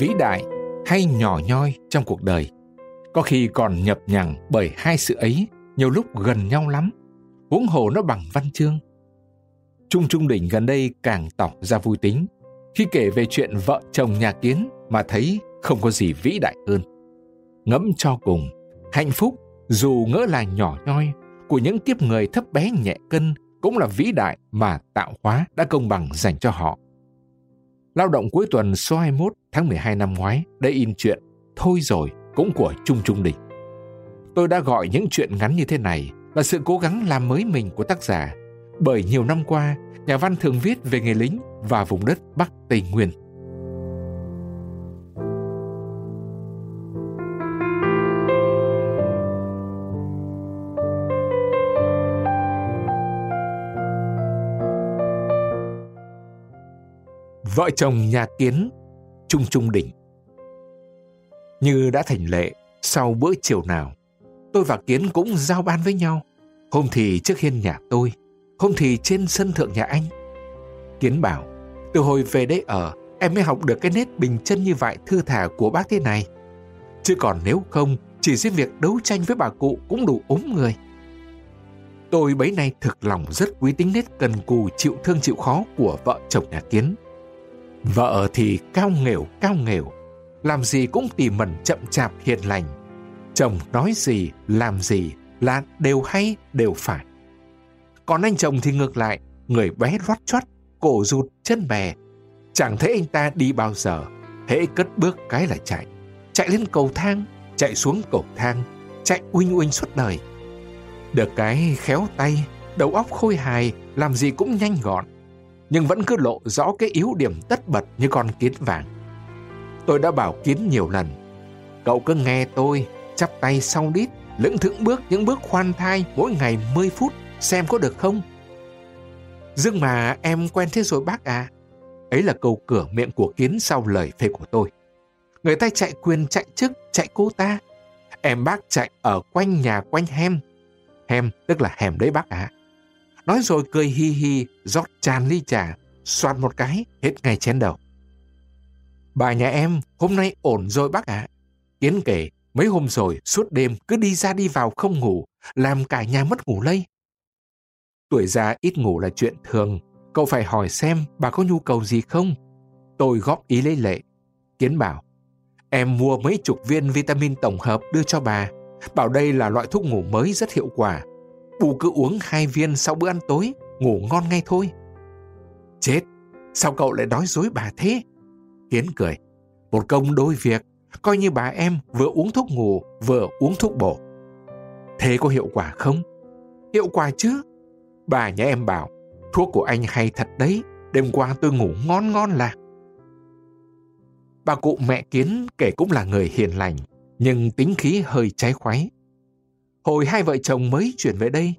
vĩ đại hay nhỏ nhoi trong cuộc đời. Có khi còn nhập nhằng bởi hai sự ấy nhiều lúc gần nhau lắm, huống hồ nó bằng văn chương. Trung trung đỉnh gần đây càng tỏ ra vui tính khi kể về chuyện vợ chồng nhà kiến mà thấy không có gì vĩ đại hơn. Ngẫm cho cùng, hạnh phúc dù ngỡ là nhỏ nhoi của những kiếp người thấp bé nhẹ cân cũng là vĩ đại mà tạo hóa đã công bằng dành cho họ. Lao động cuối tuần số 21 tháng 12 năm ngoái đã in chuyện Thôi rồi cũng của Trung Trung Đình. Tôi đã gọi những chuyện ngắn như thế này là sự cố gắng làm mới mình của tác giả, bởi nhiều năm qua, nhà văn thường viết về nghề lính và vùng đất Bắc Tây Nguyên. Vợ chồng nhà kiến trung trung đỉnh. Như đã thành lệ, sau bữa chiều nào, tôi và kiến cũng giao ban với nhau. Hôm thì trước hiên nhà tôi, hôm thì trên sân thượng nhà anh. Kiến bảo, từ hồi về đây ở, em mới học được cái nét bình chân như vậy thư thả của bác thế này. Chứ còn nếu không, chỉ riêng việc đấu tranh với bà cụ cũng đủ ốm người. Tôi bấy nay thực lòng rất quý tính nét cần cù chịu thương chịu khó của vợ chồng nhà kiến. Vợ thì cao nghèo cao nghèo, làm gì cũng tỉ mẩn chậm chạp hiền lành. Chồng nói gì, làm gì là đều hay, đều phải. Còn anh chồng thì ngược lại, người bé rót chót, cổ rụt, chân bè. Chẳng thấy anh ta đi bao giờ, hễ cất bước cái là chạy. Chạy lên cầu thang, chạy xuống cầu thang, chạy uinh uinh suốt đời. Được cái khéo tay, đầu óc khôi hài, làm gì cũng nhanh gọn nhưng vẫn cứ lộ rõ cái yếu điểm tất bật như con kiến vàng. Tôi đã bảo kiến nhiều lần, cậu cứ nghe tôi, chắp tay sau đít, lững thững bước những bước khoan thai mỗi ngày 10 phút, xem có được không? Dương mà em quen thế rồi bác à. Ấy là câu cửa miệng của kiến sau lời phê của tôi. Người ta chạy quyền chạy chức, chạy cô ta. Em bác chạy ở quanh nhà quanh hem. Hem tức là hẻm đấy bác ạ. À. Nói rồi cười hi hi, rót tràn ly trà, soạt một cái, hết ngay chén đầu. Bà nhà em hôm nay ổn rồi bác ạ. À. Kiến kể, mấy hôm rồi suốt đêm cứ đi ra đi vào không ngủ, làm cả nhà mất ngủ lây. Tuổi già ít ngủ là chuyện thường, cậu phải hỏi xem bà có nhu cầu gì không. Tôi góp ý lấy lệ. Kiến bảo, em mua mấy chục viên vitamin tổng hợp đưa cho bà, bảo đây là loại thuốc ngủ mới rất hiệu quả, Bù cứ uống hai viên sau bữa ăn tối, ngủ ngon ngay thôi. Chết, sao cậu lại nói dối bà thế? Kiến cười, một công đôi việc, coi như bà em vừa uống thuốc ngủ, vừa uống thuốc bổ. Thế có hiệu quả không? Hiệu quả chứ. Bà nhà em bảo, thuốc của anh hay thật đấy, đêm qua tôi ngủ ngon ngon là. Bà cụ mẹ Kiến kể cũng là người hiền lành, nhưng tính khí hơi trái khoái. Hồi hai vợ chồng mới chuyển về đây,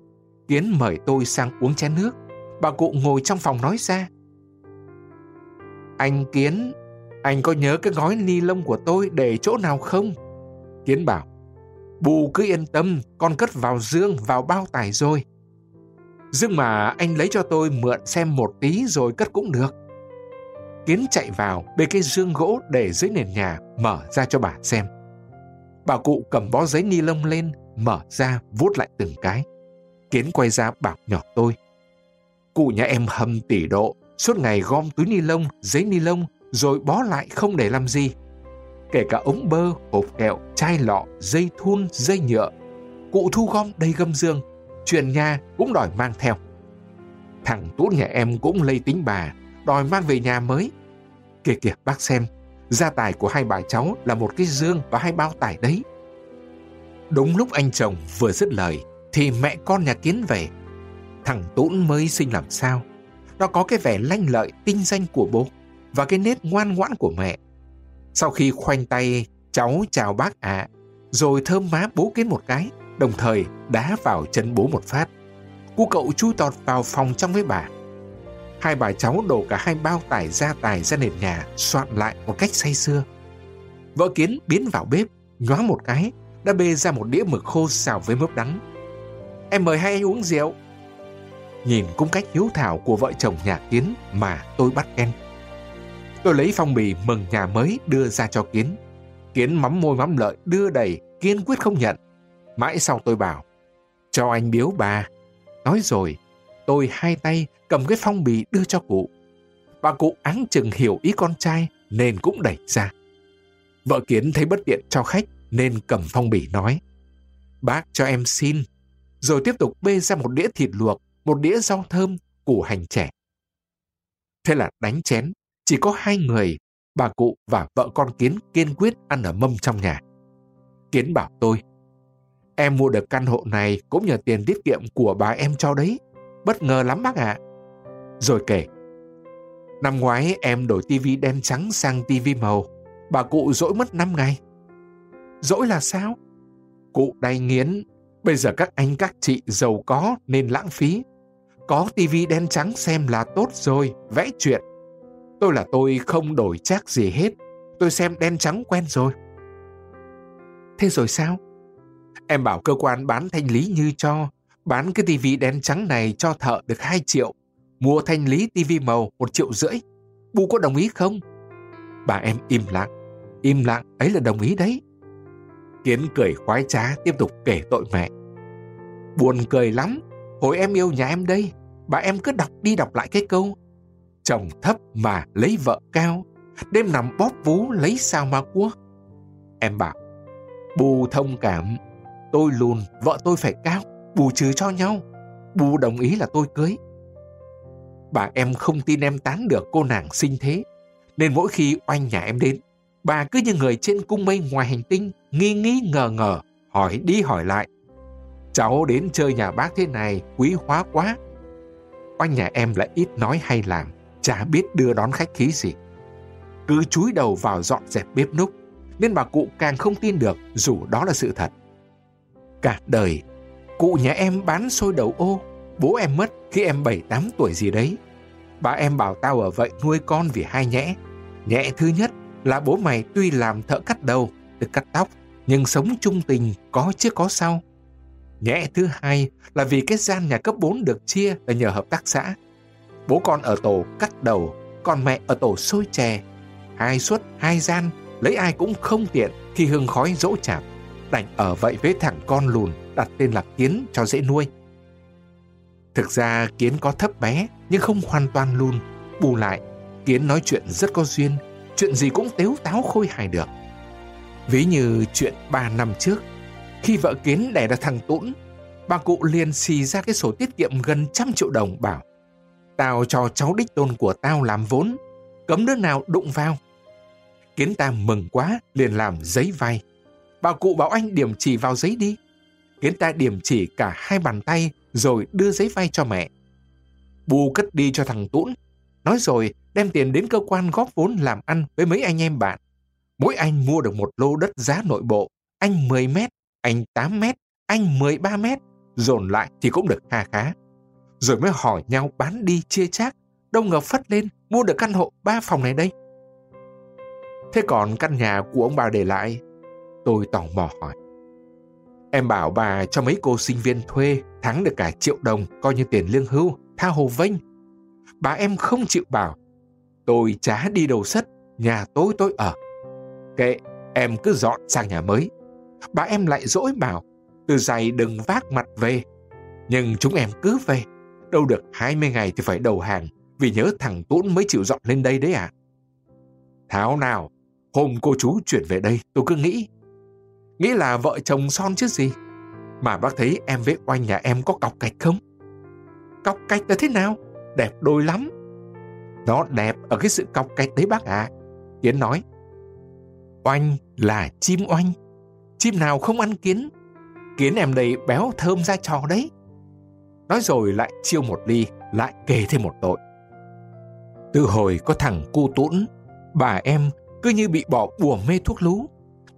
Kiến mời tôi sang uống chén nước. Bà cụ ngồi trong phòng nói ra. Anh Kiến, anh có nhớ cái gói ni lông của tôi để chỗ nào không? Kiến bảo, bù cứ yên tâm, con cất vào dương, vào bao tải rồi. Dương mà anh lấy cho tôi mượn xem một tí rồi cất cũng được. Kiến chạy vào, bê cái dương gỗ để dưới nền nhà, mở ra cho bà xem. Bà cụ cầm bó giấy ni lông lên, mở ra vuốt lại từng cái. Kiến quay ra bảo nhỏ tôi. Cụ nhà em hầm tỉ độ, suốt ngày gom túi ni lông, giấy ni lông, rồi bó lại không để làm gì. Kể cả ống bơ, hộp kẹo, chai lọ, dây thun, dây nhựa. Cụ thu gom đầy gâm dương, chuyện nhà cũng đòi mang theo. Thằng Tút nhà em cũng lây tính bà, đòi mang về nhà mới. Kìa kìa bác xem, gia tài của hai bà cháu là một cái dương và hai bao tải đấy. Đúng lúc anh chồng vừa dứt lời thì mẹ con nhà Kiến về. Thằng Tũn mới sinh làm sao? Nó có cái vẻ lanh lợi tinh danh của bố và cái nét ngoan ngoãn của mẹ. Sau khi khoanh tay cháu chào bác ạ, rồi thơm má bố Kiến một cái, đồng thời đá vào chân bố một phát. Cô cậu chui tọt vào phòng trong với bà. Hai bà cháu đổ cả hai bao tải gia tài ra nền nhà, soạn lại một cách say xưa Vợ Kiến biến vào bếp, nhóa một cái, đã bê ra một đĩa mực khô xào với mướp đắng. Em mời hai anh uống rượu. Nhìn cung cách hiếu thảo của vợ chồng nhà kiến mà tôi bắt em. Tôi lấy phong bì mừng nhà mới đưa ra cho Kiến. Kiến mắm môi mắm lợi đưa đầy, kiên quyết không nhận. Mãi sau tôi bảo, cho anh biếu bà. Nói rồi, tôi hai tay cầm cái phong bì đưa cho cụ. Bà cụ áng chừng hiểu ý con trai nên cũng đẩy ra. Vợ Kiến thấy bất tiện cho khách nên cầm phong bì nói, bác cho em xin. Rồi tiếp tục bê ra một đĩa thịt luộc, một đĩa rau thơm, củ hành trẻ. Thế là đánh chén, chỉ có hai người, bà cụ và vợ con Kiến kiên quyết ăn ở mâm trong nhà. Kiến bảo tôi, em mua được căn hộ này cũng nhờ tiền tiết kiệm của bà em cho đấy. Bất ngờ lắm bác ạ. À. Rồi kể, năm ngoái em đổi tivi đen trắng sang tivi màu, bà cụ dỗi mất 5 ngày. Dỗi là sao? Cụ đay nghiến, bây giờ các anh các chị giàu có nên lãng phí. Có tivi đen trắng xem là tốt rồi, vẽ chuyện. Tôi là tôi không đổi chắc gì hết. Tôi xem đen trắng quen rồi. Thế rồi sao? Em bảo cơ quan bán thanh lý như cho, bán cái tivi đen trắng này cho thợ được 2 triệu, mua thanh lý tivi màu 1 triệu rưỡi. Bu có đồng ý không? Bà em im lặng, im lặng ấy là đồng ý đấy. Kiến cười khoái trá tiếp tục kể tội mẹ. Buồn cười lắm, hồi em yêu nhà em đây, bà em cứ đọc đi đọc lại cái câu chồng thấp mà lấy vợ cao, đêm nằm bóp vú lấy sao mà cua. Em bảo, bù thông cảm, tôi lùn, vợ tôi phải cao, bù trừ cho nhau. Bù đồng ý là tôi cưới. Bà em không tin em tán được cô nàng sinh thế, nên mỗi khi oanh nhà em đến, bà cứ như người trên cung mây ngoài hành tinh, nghi nghi ngờ ngờ, hỏi đi hỏi lại. Cháu đến chơi nhà bác thế này, quý hóa quá. Quanh nhà em lại ít nói hay làm, chả biết đưa đón khách khí gì. Cứ chúi đầu vào dọn dẹp bếp núc, nên bà cụ càng không tin được dù đó là sự thật. Cả đời, cụ nhà em bán xôi đầu ô, bố em mất khi em 7-8 tuổi gì đấy. Bà em bảo tao ở vậy nuôi con vì hai nhẽ. Nhẹ thứ nhất là bố mày tuy làm thợ cắt đầu, được cắt tóc, nhưng sống trung tình có chứ có sau. Nhẹ thứ hai là vì cái gian nhà cấp 4 được chia là nhờ hợp tác xã. Bố con ở tổ cắt đầu, còn mẹ ở tổ xôi chè. Hai suất, hai gian, lấy ai cũng không tiện khi hương khói dỗ chạp. Đành ở vậy với thằng con lùn đặt tên là Kiến cho dễ nuôi. Thực ra Kiến có thấp bé nhưng không hoàn toàn lùn. Bù lại, Kiến nói chuyện rất có duyên, chuyện gì cũng tếu táo khôi hài được. Ví như chuyện ba năm trước, khi vợ Kiến đẻ ra thằng Tũng, bà cụ liền xì ra cái sổ tiết kiệm gần trăm triệu đồng bảo Tao cho cháu đích tôn của tao làm vốn, cấm đứa nào đụng vào. Kiến ta mừng quá, liền làm giấy vay. Bà cụ bảo anh điểm chỉ vào giấy đi. Kiến ta điểm chỉ cả hai bàn tay rồi đưa giấy vay cho mẹ. Bù cất đi cho thằng Tũn. Nói rồi đem tiền đến cơ quan góp vốn làm ăn với mấy anh em bạn. Mỗi anh mua được một lô đất giá nội bộ. Anh 10 mét, anh 8 mét, anh 13 mét. Dồn lại thì cũng được kha khá rồi mới hỏi nhau bán đi chia chác, đâu ngờ phất lên mua được căn hộ ba phòng này đây. Thế còn căn nhà của ông bà để lại, tôi tò mò hỏi. Em bảo bà cho mấy cô sinh viên thuê thắng được cả triệu đồng coi như tiền lương hưu, tha hồ vênh. Bà em không chịu bảo, tôi chả đi đầu sất, nhà tối tôi ở. Kệ, em cứ dọn sang nhà mới. Bà em lại dỗi bảo, từ giày đừng vác mặt về. Nhưng chúng em cứ về, Đâu được 20 ngày thì phải đầu hàng vì nhớ thằng tuấn mới chịu dọn lên đây đấy à. Tháo nào, hôm cô chú chuyển về đây tôi cứ nghĩ. Nghĩ là vợ chồng son chứ gì. Mà bác thấy em với oanh nhà em có cọc cạch không? Cọc cạch là thế nào? Đẹp đôi lắm. Nó đẹp ở cái sự cọc cạch đấy bác ạ. À. Yến nói. Oanh là chim oanh. Chim nào không ăn kiến. Kiến em đây béo thơm ra trò đấy. Nói rồi lại chiêu một ly, lại kể thêm một tội. Từ hồi có thằng cu tũn, bà em cứ như bị bỏ bùa mê thuốc lú.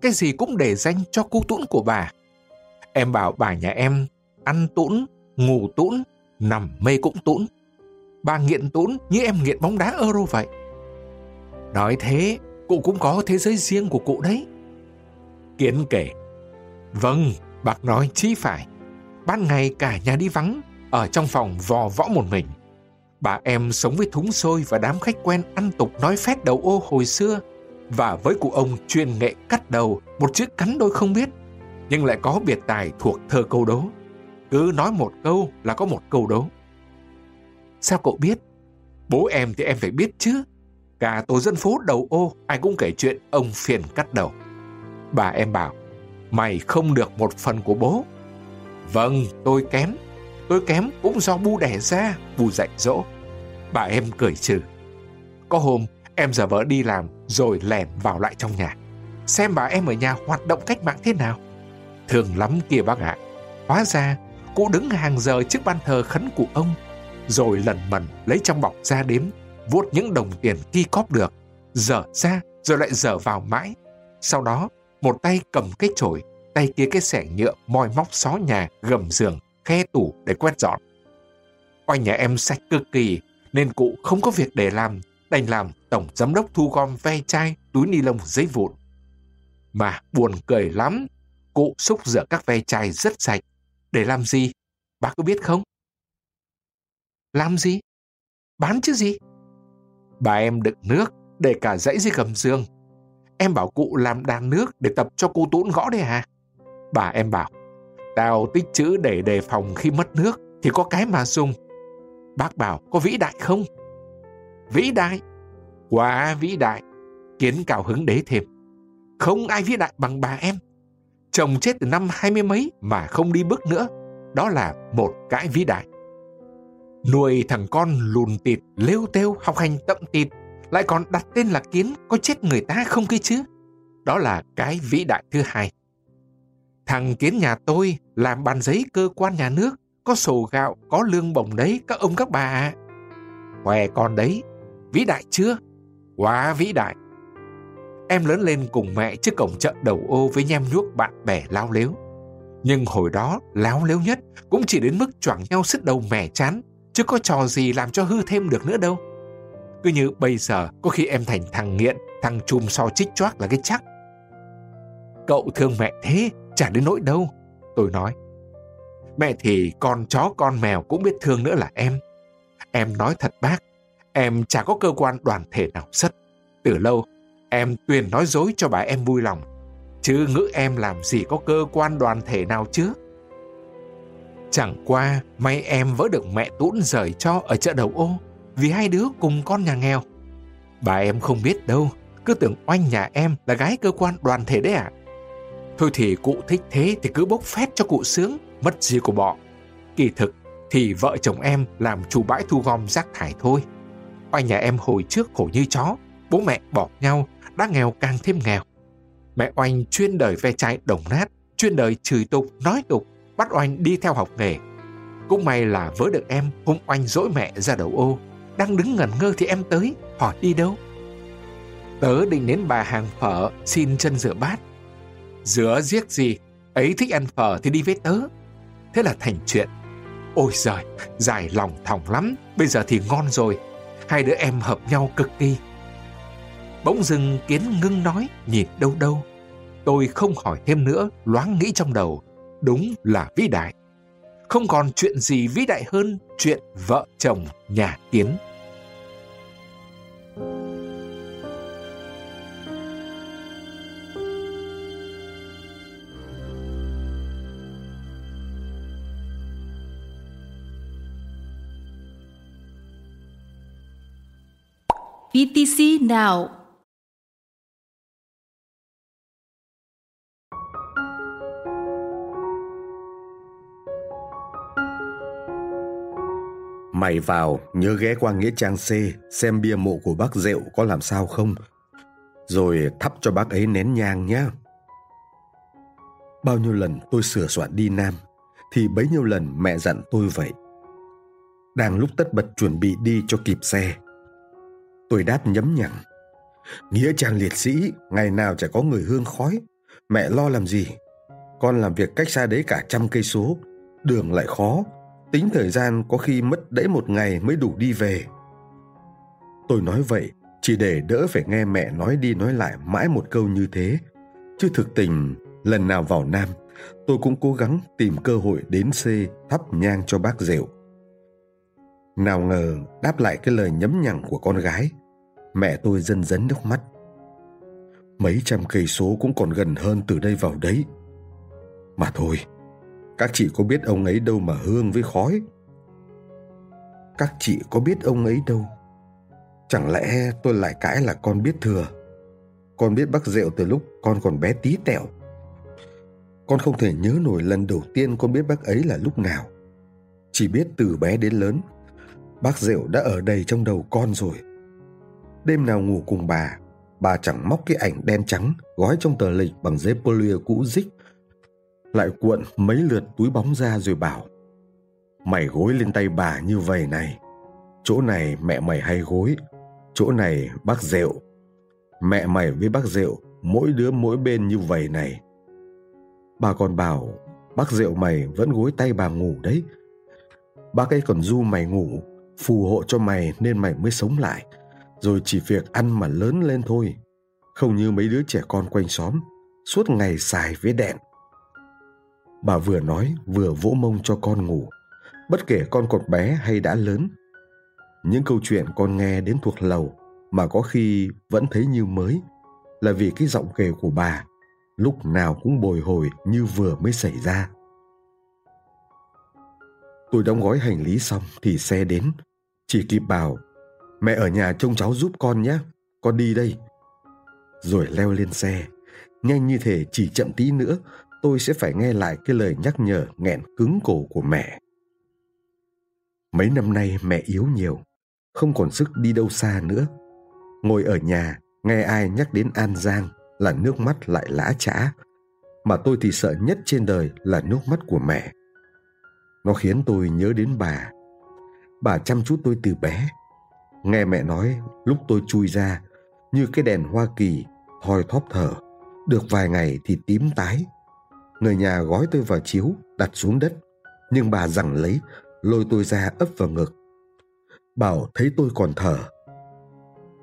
Cái gì cũng để danh cho cu tũn của bà. Em bảo bà nhà em ăn tũn, ngủ tũn, nằm mê cũng tũn. Bà nghiện tũn như em nghiện bóng đá Euro vậy. Nói thế, cụ cũng có thế giới riêng của cụ đấy. Kiến kể, vâng, bác nói chí phải. Ban ngày cả nhà đi vắng, ở trong phòng vò võ một mình. Bà em sống với thúng xôi và đám khách quen ăn tục nói phét đầu ô hồi xưa và với cụ ông chuyên nghệ cắt đầu một chiếc cắn đôi không biết nhưng lại có biệt tài thuộc thơ câu đố. Cứ nói một câu là có một câu đố. Sao cậu biết? Bố em thì em phải biết chứ. Cả tổ dân phố đầu ô ai cũng kể chuyện ông phiền cắt đầu. Bà em bảo, mày không được một phần của bố. Vâng, tôi kém. Tôi kém cũng do bu đẻ ra, bu dạy dỗ. Bà em cười trừ. Có hôm, em giờ vợ đi làm rồi lẻn vào lại trong nhà. Xem bà em ở nhà hoạt động cách mạng thế nào. Thường lắm kia bác ạ. Hóa ra, cụ đứng hàng giờ trước ban thờ khấn của ông, rồi lần mần lấy trong bọc ra đếm, vuốt những đồng tiền khi cóp được, dở ra rồi lại dở vào mãi. Sau đó, một tay cầm cái chổi, tay kia cái xẻ nhựa moi móc xó nhà, gầm giường, khe tủ để quét dọn. Quanh nhà em sạch cực kỳ, nên cụ không có việc để làm, đành làm tổng giám đốc thu gom ve chai, túi ni lông giấy vụn. Mà buồn cười lắm, cụ xúc rửa các ve chai rất sạch. Để làm gì? Bác có biết không? Làm gì? Bán chứ gì? Bà em đựng nước để cả dãy dưới gầm giường. Em bảo cụ làm đàn nước để tập cho cô Tún gõ đây à? Bà em bảo, tao tích chữ để đề phòng khi mất nước thì có cái mà dùng. Bác bảo, có vĩ đại không? Vĩ đại? Quá vĩ đại. Kiến cao hứng đế thêm. Không ai vĩ đại bằng bà em. Chồng chết từ năm hai mươi mấy mà không đi bước nữa. Đó là một cái vĩ đại. Nuôi thằng con lùn tịt, lêu têu, học hành tậm tịt, lại còn đặt tên là Kiến có chết người ta không kia chứ? Đó là cái vĩ đại thứ hai. Thằng Kiến nhà tôi làm bàn giấy cơ quan nhà nước, có sổ gạo, có lương bổng đấy các ông các bà ạ. Khỏe con đấy, vĩ đại chưa? Quá vĩ đại. Em lớn lên cùng mẹ trước cổng chợ đầu ô với nhem nhuốc bạn bè lao lếu. Nhưng hồi đó, láo lếu nhất cũng chỉ đến mức choảng nhau sứt đầu mẻ chán, chứ có trò gì làm cho hư thêm được nữa đâu. Cứ như bây giờ, có khi em thành thằng nghiện, thằng chùm so chích choác là cái chắc. Cậu thương mẹ thế, chả đến nỗi đâu, tôi nói. Mẹ thì con chó con mèo cũng biết thương nữa là em. Em nói thật bác, em chả có cơ quan đoàn thể nào sất. Từ lâu, em tuyền nói dối cho bà em vui lòng. Chứ ngữ em làm gì có cơ quan đoàn thể nào chứ? Chẳng qua, may em vỡ được mẹ Tuấn rời cho ở chợ đầu ô, vì hai đứa cùng con nhà nghèo. Bà em không biết đâu, cứ tưởng oanh nhà em là gái cơ quan đoàn thể đấy ạ. À? Thôi thì cụ thích thế thì cứ bốc phét cho cụ sướng, mất gì của bọ. Kỳ thực thì vợ chồng em làm chủ bãi thu gom rác thải thôi. Oanh nhà em hồi trước khổ như chó, bố mẹ bỏ nhau, đã nghèo càng thêm nghèo. Mẹ Oanh chuyên đời ve chai đồng nát, chuyên đời chửi tục, nói tục, bắt Oanh đi theo học nghề. Cũng may là vớ được em, hôm Oanh dỗi mẹ ra đầu ô. Đang đứng ngẩn ngơ thì em tới, hỏi đi đâu. Tớ định đến bà hàng phở xin chân rửa bát. Rửa giết gì, ấy thích ăn phở thì đi với tớ. Thế là thành chuyện. Ôi giời, dài lòng thòng lắm, bây giờ thì ngon rồi. Hai đứa em hợp nhau cực kỳ. Bỗng dưng Kiến ngưng nói, nhìn đâu đâu. Tôi không hỏi thêm nữa, loáng nghĩ trong đầu. Đúng là vĩ đại. Không còn chuyện gì vĩ đại hơn chuyện vợ chồng nhà Kiến. VTC Now Mày vào nhớ ghé qua Nghĩa Trang C xem bia mộ của bác Diệu có làm sao không. Rồi thắp cho bác ấy nén nhang nhé. Bao nhiêu lần tôi sửa soạn đi Nam thì bấy nhiêu lần mẹ dặn tôi vậy. Đang lúc tất bật chuẩn bị đi cho kịp xe. Tôi đáp nhấm nhằng. Nghĩa trang liệt sĩ, ngày nào chả có người hương khói. Mẹ lo làm gì? Con làm việc cách xa đấy cả trăm cây số, đường lại khó, tính thời gian có khi mất đẫy một ngày mới đủ đi về tôi nói vậy chỉ để đỡ phải nghe mẹ nói đi nói lại mãi một câu như thế chứ thực tình lần nào vào nam tôi cũng cố gắng tìm cơ hội đến c thắp nhang cho bác rượu Nào ngờ đáp lại cái lời nhấm nhằng của con gái, mẹ tôi dần dấn nước mắt. Mấy trăm cây số cũng còn gần hơn từ đây vào đấy. Mà thôi, các chị có biết ông ấy đâu mà hương với khói. Các chị có biết ông ấy đâu. Chẳng lẽ tôi lại cãi là con biết thừa. Con biết bác Rượu từ lúc con còn bé tí tẹo. Con không thể nhớ nổi lần đầu tiên con biết bác ấy là lúc nào. Chỉ biết từ bé đến lớn, bác Rượu đã ở đầy trong đầu con rồi. Đêm nào ngủ cùng bà, bà chẳng móc cái ảnh đen trắng gói trong tờ lịch bằng giấy polymer cũ dích lại cuộn mấy lượt túi bóng ra rồi bảo, mày gối lên tay bà như vậy này, chỗ này mẹ mày hay gối, chỗ này bác rượu. Mẹ mày với bác rượu, mỗi đứa mỗi bên như vậy này. Bà còn bảo, bác rượu mày vẫn gối tay bà ngủ đấy. Bác ấy còn du mày ngủ, phù hộ cho mày nên mày mới sống lại. Rồi chỉ việc ăn mà lớn lên thôi. Không như mấy đứa trẻ con quanh xóm, suốt ngày xài với đèn bà vừa nói, vừa vỗ mông cho con ngủ. Bất kể con còn bé hay đã lớn, những câu chuyện con nghe đến thuộc lầu mà có khi vẫn thấy như mới là vì cái giọng kể của bà lúc nào cũng bồi hồi như vừa mới xảy ra. Tôi đóng gói hành lý xong thì xe đến. Chỉ kịp bảo, mẹ ở nhà trông cháu giúp con nhé, con đi đây. Rồi leo lên xe. Nhanh như thể chỉ chậm tí nữa tôi sẽ phải nghe lại cái lời nhắc nhở nghẹn cứng cổ của mẹ. Mấy năm nay mẹ yếu nhiều, không còn sức đi đâu xa nữa. Ngồi ở nhà, nghe ai nhắc đến an giang là nước mắt lại lã chã mà tôi thì sợ nhất trên đời là nước mắt của mẹ. Nó khiến tôi nhớ đến bà. Bà chăm chút tôi từ bé. Nghe mẹ nói, lúc tôi chui ra, như cái đèn hoa kỳ, thoi thóp thở, được vài ngày thì tím tái người nhà gói tôi vào chiếu, đặt xuống đất. Nhưng bà rằng lấy, lôi tôi ra ấp vào ngực. Bảo thấy tôi còn thở.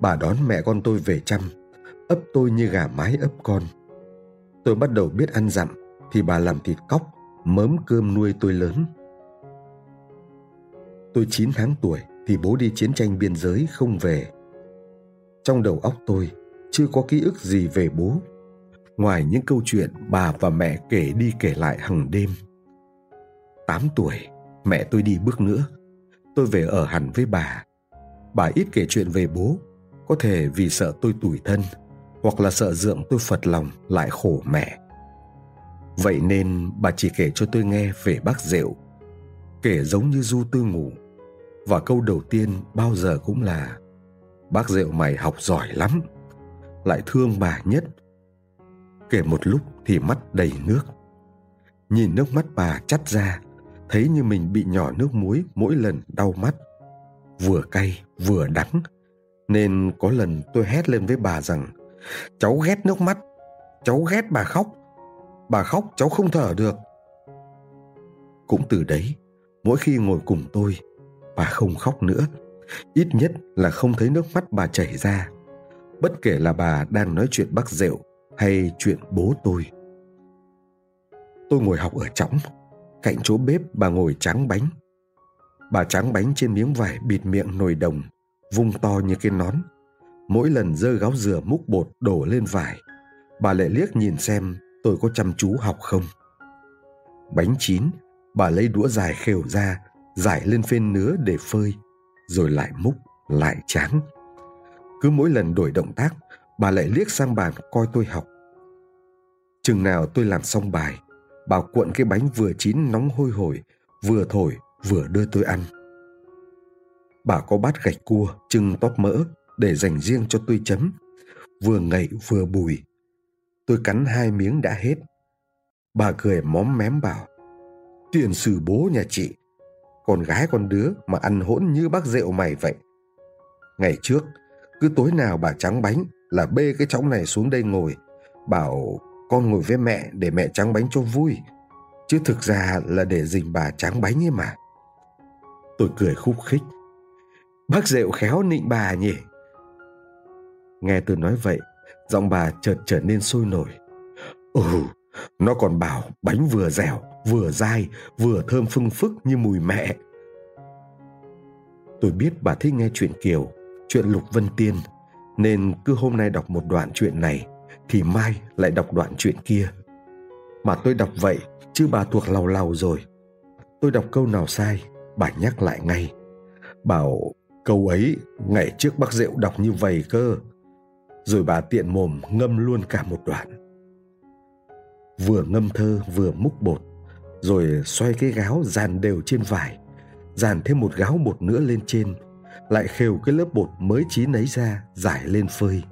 Bà đón mẹ con tôi về chăm, ấp tôi như gà mái ấp con. Tôi bắt đầu biết ăn dặm, thì bà làm thịt cóc, mớm cơm nuôi tôi lớn. Tôi 9 tháng tuổi, thì bố đi chiến tranh biên giới không về. Trong đầu óc tôi, chưa có ký ức gì về bố ngoài những câu chuyện bà và mẹ kể đi kể lại hằng đêm. Tám tuổi, mẹ tôi đi bước nữa. Tôi về ở hẳn với bà. Bà ít kể chuyện về bố, có thể vì sợ tôi tủi thân, hoặc là sợ dượng tôi phật lòng lại khổ mẹ. Vậy nên bà chỉ kể cho tôi nghe về bác rượu kể giống như du tư ngủ. Và câu đầu tiên bao giờ cũng là Bác rượu mày học giỏi lắm, lại thương bà nhất kể một lúc thì mắt đầy nước. Nhìn nước mắt bà chắt ra, thấy như mình bị nhỏ nước muối mỗi lần đau mắt. Vừa cay, vừa đắng, nên có lần tôi hét lên với bà rằng, cháu ghét nước mắt, cháu ghét bà khóc bà khóc cháu không thở được. Cũng từ đấy, mỗi khi ngồi cùng tôi, bà không khóc nữa. Ít nhất là không thấy nước mắt bà chảy ra. Bất kể là bà đang nói chuyện bác rượu hay chuyện bố tôi? Tôi ngồi học ở trõng cạnh chỗ bếp bà ngồi tráng bánh. Bà tráng bánh trên miếng vải bịt miệng nồi đồng, vung to như cái nón. Mỗi lần dơ gáo dừa múc bột đổ lên vải, bà lại liếc nhìn xem tôi có chăm chú học không. Bánh chín, bà lấy đũa dài khều ra, giải lên phên nứa để phơi, rồi lại múc, lại tráng. Cứ mỗi lần đổi động tác, bà lại liếc sang bàn coi tôi học chừng nào tôi làm xong bài bà cuộn cái bánh vừa chín nóng hôi hổi, vừa thổi, vừa đưa tôi ăn. Bà có bát gạch cua trưng tóp mỡ, để dành riêng cho tôi chấm. Vừa ngậy, vừa bùi. Tôi cắn hai miếng đã hết. Bà cười móm mém bảo, tiền sử bố nhà chị, con gái con đứa mà ăn hỗn như bác rượu mày vậy. Ngày trước, cứ tối nào bà trắng bánh là bê cái chõng này xuống đây ngồi, bảo con ngồi với mẹ để mẹ tráng bánh cho vui chứ thực ra là để dình bà tráng bánh ấy mà. Tôi cười khúc khích. Bác rượu khéo nịnh bà nhỉ? Nghe tôi nói vậy giọng bà chợt trở nên sôi nổi. Ừ nó còn bảo bánh vừa dẻo vừa dai vừa thơm phưng phức như mùi mẹ. Tôi biết bà thích nghe chuyện Kiều, chuyện Lục Vân Tiên, nên cứ hôm nay đọc một đoạn chuyện này thì mai lại đọc đoạn chuyện kia. Mà tôi đọc vậy chứ bà thuộc lầu lầu rồi. Tôi đọc câu nào sai, bà nhắc lại ngay. Bảo câu ấy ngày trước bác rượu đọc như vậy cơ. Rồi bà tiện mồm ngâm luôn cả một đoạn. Vừa ngâm thơ vừa múc bột, rồi xoay cái gáo dàn đều trên vải, dàn thêm một gáo bột nữa lên trên, lại khều cái lớp bột mới chín ấy ra giải lên phơi.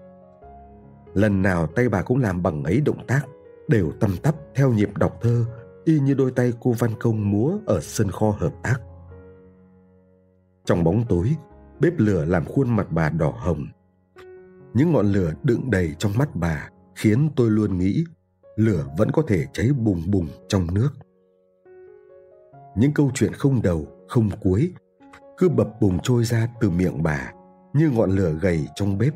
Lần nào tay bà cũng làm bằng ấy động tác, đều tăm tắp theo nhịp đọc thơ, y như đôi tay cô văn công múa ở sân kho hợp tác. Trong bóng tối, bếp lửa làm khuôn mặt bà đỏ hồng. Những ngọn lửa đựng đầy trong mắt bà khiến tôi luôn nghĩ lửa vẫn có thể cháy bùng bùng trong nước. Những câu chuyện không đầu, không cuối cứ bập bùng trôi ra từ miệng bà như ngọn lửa gầy trong bếp.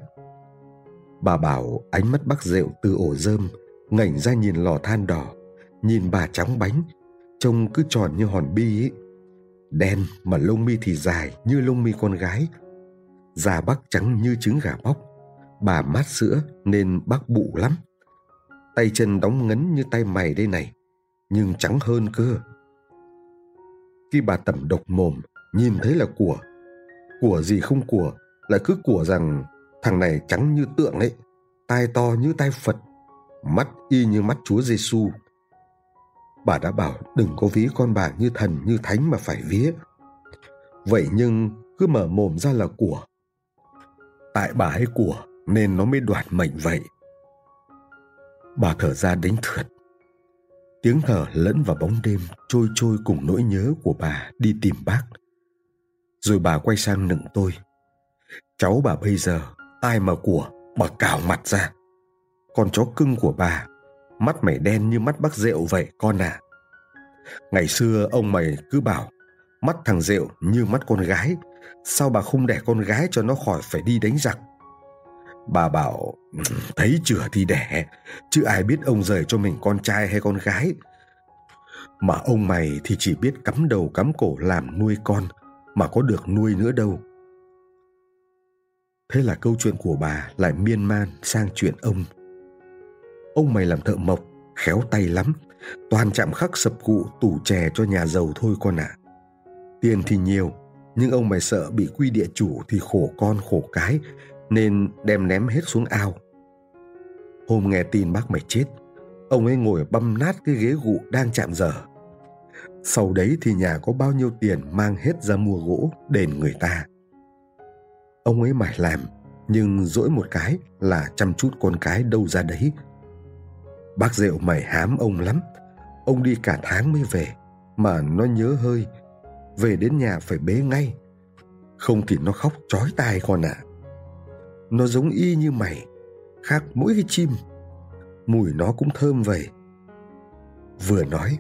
Bà bảo ánh mắt bác rượu từ ổ rơm ngẩng ra nhìn lò than đỏ, nhìn bà trắng bánh, trông cứ tròn như hòn bi ấy. Đen mà lông mi thì dài như lông mi con gái. Da bắc trắng như trứng gà bóc. Bà mát sữa nên bác bụ lắm. Tay chân đóng ngấn như tay mày đây này, nhưng trắng hơn cơ. Khi bà tẩm độc mồm, nhìn thấy là của. Của gì không của, lại cứ của rằng thằng này trắng như tượng ấy, tai to như tai Phật, mắt y như mắt Chúa Giêsu. Bà đã bảo đừng có ví con bà như thần như thánh mà phải vía. Vậy nhưng cứ mở mồm ra là của. Tại bà hay của nên nó mới đoạt mệnh vậy. Bà thở ra đánh thượt. Tiếng thở lẫn vào bóng đêm trôi trôi cùng nỗi nhớ của bà đi tìm bác. Rồi bà quay sang nựng tôi. Cháu bà bây giờ, ai mà của, bà cào mặt ra. Con chó cưng của bà, mắt mày đen như mắt bác rượu vậy con à. Ngày xưa ông mày cứ bảo, mắt thằng rượu như mắt con gái, sao bà không đẻ con gái cho nó khỏi phải đi đánh giặc. Bà bảo, thấy chửa thì đẻ, chứ ai biết ông rời cho mình con trai hay con gái. Mà ông mày thì chỉ biết cắm đầu cắm cổ làm nuôi con, mà có được nuôi nữa đâu. Thế là câu chuyện của bà lại miên man sang chuyện ông. Ông mày làm thợ mộc, khéo tay lắm, toàn chạm khắc sập cụ tủ chè cho nhà giàu thôi con ạ. À. Tiền thì nhiều, nhưng ông mày sợ bị quy địa chủ thì khổ con khổ cái, nên đem ném hết xuống ao. Hôm nghe tin bác mày chết, ông ấy ngồi băm nát cái ghế gụ đang chạm dở sau đấy thì nhà có bao nhiêu tiền mang hết ra mua gỗ đền người ta. Ông ấy mải làm, nhưng dỗi một cái là chăm chút con cái đâu ra đấy. Bác rượu mày hám ông lắm, ông đi cả tháng mới về, mà nó nhớ hơi, về đến nhà phải bế ngay. Không thì nó khóc chói tai con ạ. À. Nó giống y như mày, khác mỗi cái chim, mùi nó cũng thơm vậy. Vừa nói